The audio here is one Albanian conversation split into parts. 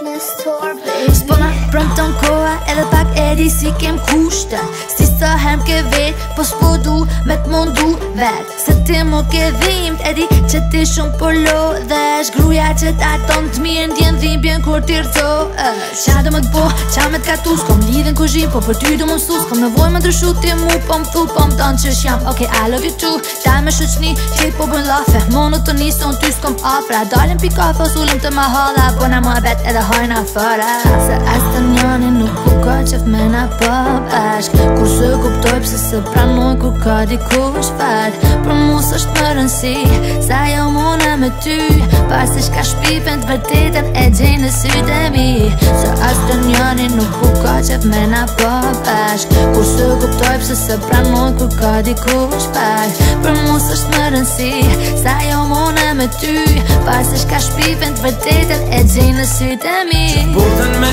Christmas tour, baby. Prëm të koha edhe pak edhi si kem kushtën Si sa hem ke vetë, po s'po du me t'mondu vetë Se ti mu ke dhimt edhi që ti shumë për lo Dhe është gruja që ta ton të mirën dhimbjen kur t'i rëco Qa do më t'bo, qa me t'ka tu, s'kom lidhen ku zhim Po për ty do më mësu, s'kom me voj më ndryshu Ti mu po më po më që shjam Ok, I love you too, ta me shuqni, ti po bën lafe Monu të niso në ty s'kom afra, dalim p'i fa, sulim të mahala, po na Se as të njani nuk ku ka qef me na pa bashk Ku se pëse se pranoj ku ka diku ku është fat Për mu së është më rënsi, sa jo mune me ty Pas e shka shpipen të vërtetën e gjenë në sy të mi Se as të njani nuk ku ka qef me na pa bashk Ku se pëse se pranoj ku ka di ku është fat Për mu së është më rënsi, sa jo mune me ty Pas e shka shpipen të vërtetën e gjenë në sy mi Që burtën me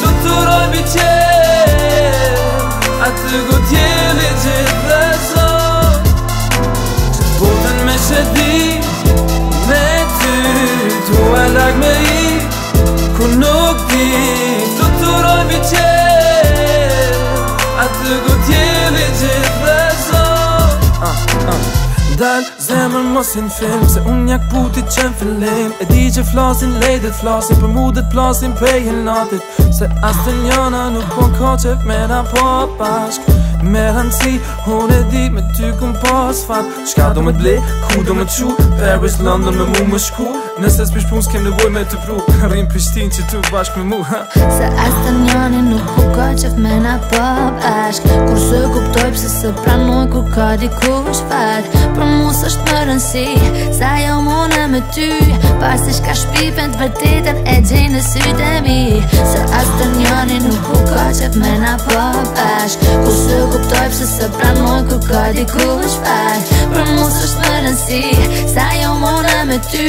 të të robi qe A të gutjeli gjithë dhe so Që të me shedi Me ty Tu e lak me i Ku nuk di Të të robi qe A të gutjeli dal Zemër mosin film Se unë njak putit qen fillim E di që flasin lejtet flasin Për mu dhe t'plasin pejhin natit Se as të njona nuk po n'ko që Mera po bashk Me rëndësi Unë e di me ty këm pas fat Qka do me ble, Ku do me qu, Paris, London me mu më shku Nëse s'pish pun s'kem nevoj me të pru, Rrim pishtin që tu bashk me mu ha? Se as të njona nuk po n'ko që Mena po bashk Kur së k Se pranoj kur ku ka di ku shpat Për mu së është më rënsi Sa jo mune me ty Pas të shka shpipen të vërtitën E gjenë në sytë e mi Se as të njëni nuk u ka qep me na po pash Ku së kuptoj pëse se pranoj nuk ku ka di ku shpat Për mu së është më rënsi Sa jo mune me ty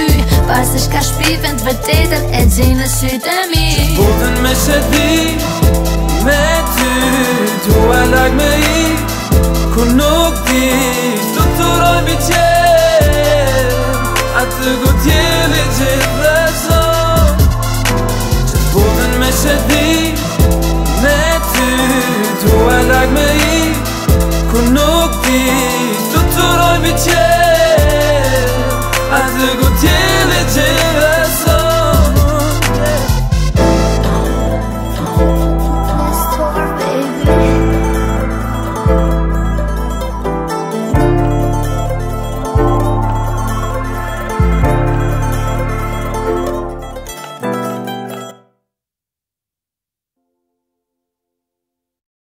Pas të shka shpipen të vërtitën E gjenë në sytë e mi Se putën me shëdi Me ty Tu e lak me Ku nuk ti, di Të të rëmi qenë A të gutjeli gjithë dhe sot Që të putën me shëdi Me ty Tu e lak me i Ku nuk ti, di Të të rëmi qenë